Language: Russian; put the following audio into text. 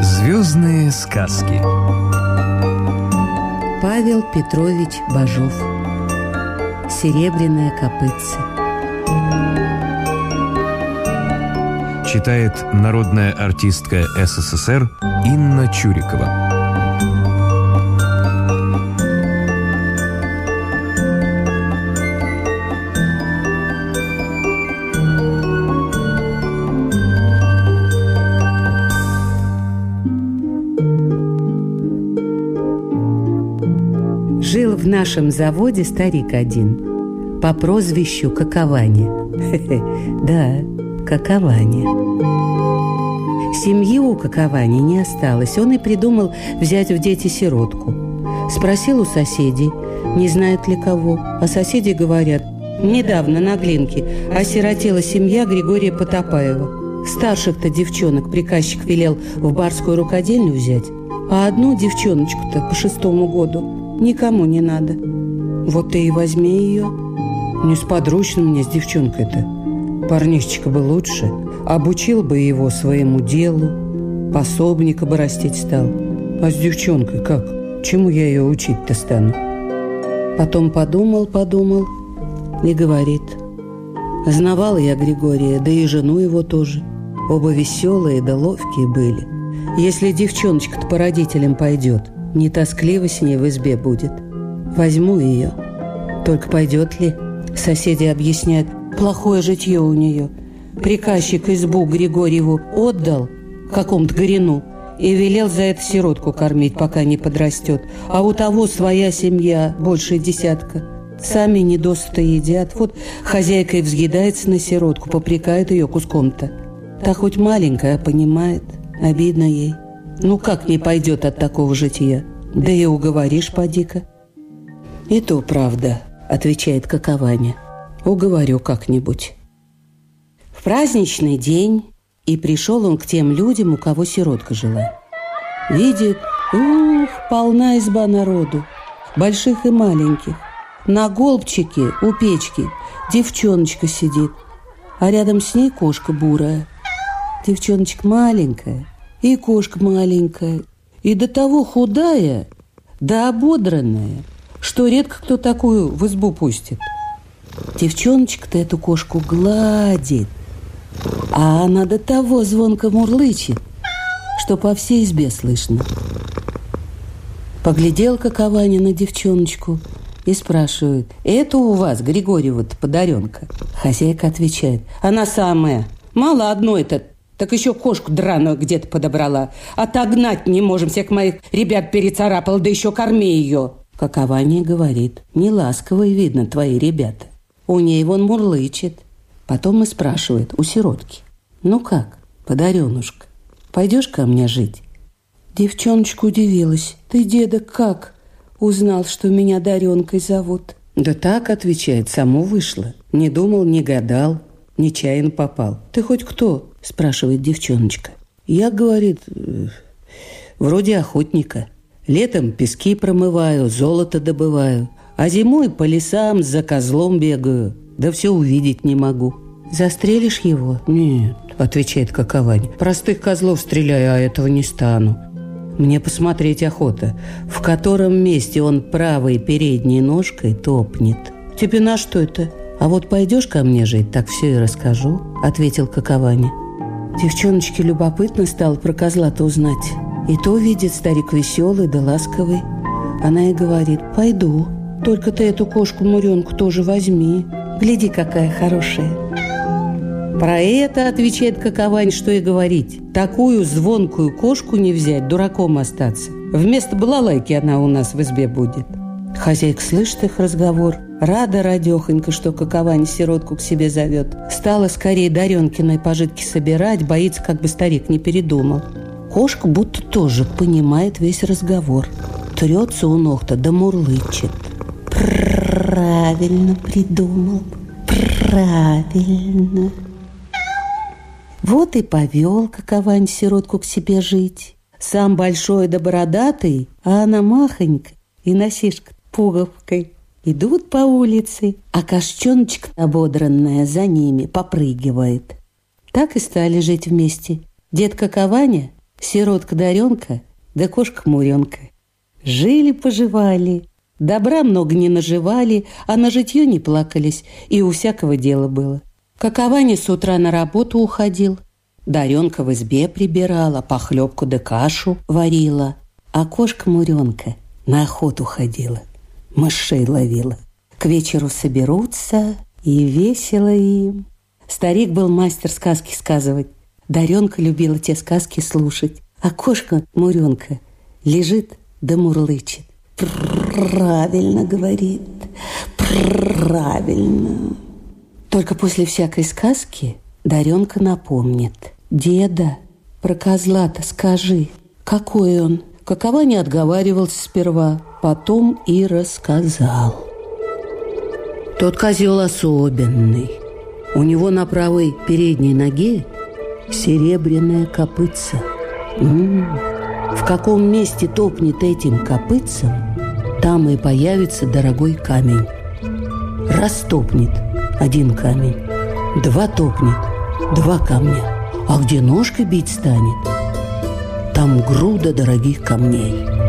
Звездные сказки. Павел Петрович Бажов. Серебряная копытце Читает народная артистка СССР Инна Чурикова Жил в нашем заводе старик один по прозвищу Какованя. Да, Какованя. Семьи у Каковани не осталось. Он и придумал взять в дети сиротку. Спросил у соседей, не знают ли кого. А соседи говорят, недавно на Глинке осиротела семья Григория Потопаева. Старших-то девчонок приказчик велел в барскую рукодельню взять, а одну девчоночку-то по шестому году никому не надо. Вот ты и возьми ее. Несподручно мне с девчонкой-то. Парнишечка бы лучше, обучил бы его своему делу, пособника бы растить стал. А с девчонкой как? Чему я ее учить-то стану? Потом подумал, подумал и говорит. Знавал я Григория, да и жену его тоже. Оба веселые да ловкие были. Если девчоночка-то по родителям пойдет – не тоскливо с ней в избе будет. Возьму ее. Только пойдет ли? Соседи объясняют, плохое житье у нее. Приказчик избу Григорьеву отдал какому-то горину и велел за это сиротку кормить, пока не подрастет. А у того своя семья, больше десятка. Сами недосыто едят. Вот хозяйка и взъедается на сиротку, попрекает ее куском-то. Та хоть маленькая, понимает. Обидно ей. Ну как не пойдет от такого жития? Да и уговоришь, поди-ка. И то правда, отвечает Какованя. Уговорю как-нибудь. В праздничный день и пришел он к тем людям, у кого сиротка жила. Видит, ух, полна изба народу, больших и маленьких. На голбчике у печки девчоночка сидит, а рядом с ней кошка бурая. Девчоночка маленькая, и кошка маленькая, и до того худая, да ободранная, что редко кто такую в избу пустит. Девчоночка-то эту кошку гладит, а она до того звонко мурлычет, что по всей избе слышно. Поглядел Какованя на девчоночку и спрашивает, «Это у вас, Григорьева-то, подаренка?» Хозяйка отвечает, «Она самая. Мало одной-то так еще кошку драную где-то подобрала. Отогнать не можем, всех моих ребят перецарапал, да еще корми ее. Какование говорит, не ласковые видно твои ребята. У ней вон мурлычет. Потом и спрашивает у сиротки. Ну как, подаренушка, пойдешь ко мне жить? Девчоночка удивилась. Ты, деда, как? Узнал, что меня Даренкой зовут. Да так, отвечает, само вышло. Не думал, не гадал, нечаянно попал. Ты хоть кто? – спрашивает девчоночка. Я, говорит, «Э, вроде охотника. Летом пески промываю, золото добываю, а зимой по лесам за козлом бегаю, да все увидеть не могу. Застрелишь его? Нет, отвечает Каковань. Простых козлов стреляю, а этого не стану. Мне посмотреть охота, в котором месте он правой передней ножкой топнет. Тебе на что это? А вот пойдешь ко мне жить, так все и расскажу, ответил Какованя. Девчоночке любопытно стало про козла-то узнать. И то видит старик веселый да ласковый. Она и говорит, пойду, только ты эту кошку-муренку тоже возьми. Гляди, какая хорошая. Про это отвечает Каковань, что и говорить. Такую звонкую кошку не взять, дураком остаться. Вместо балалайки она у нас в избе будет. Хозяйка слышит их разговор – Рада радехонька, что Каковань сиротку к себе зовет. Стала скорее Даренкиной пожитки собирать, боится, как бы старик не передумал. Кошка будто тоже понимает весь разговор. Трется у ногта да мурлычет. Правильно придумал, правильно. Вот и повел Каковань сиротку к себе жить. Сам большой да бородатый, а она махонька и носишка пуговкой. Идут по улице, а кошчоночка ободранная за ними попрыгивает. Так и стали жить вместе. Детка Ваня, сиротка Даренка, да кошка Муренка. Жили-поживали, добра много не наживали, а на житье не плакались, и у всякого дела было. Какованя с утра на работу уходил, Даренка в избе прибирала, похлебку да кашу варила, а кошка-муренка на охоту ходила, мышей ловила. К вечеру соберутся, и весело им. Старик был мастер сказки сказывать. Даренка любила те сказки слушать, а кошка-муренка лежит да мурлычет. Правильно говорит, правильно. Только после всякой сказки Даренка напомнит. «Деда, про козла-то скажи, какой он?» Какова не отговаривался сперва, потом и рассказал. Тот козел особенный. У него на правой передней ноге серебряная копытца. М -м -м. В каком месте топнет этим копытцем, там и появится дорогой камень. Растопнет один камень, два топнет, два камня. А где ножкой бить станет, там груда дорогих камней.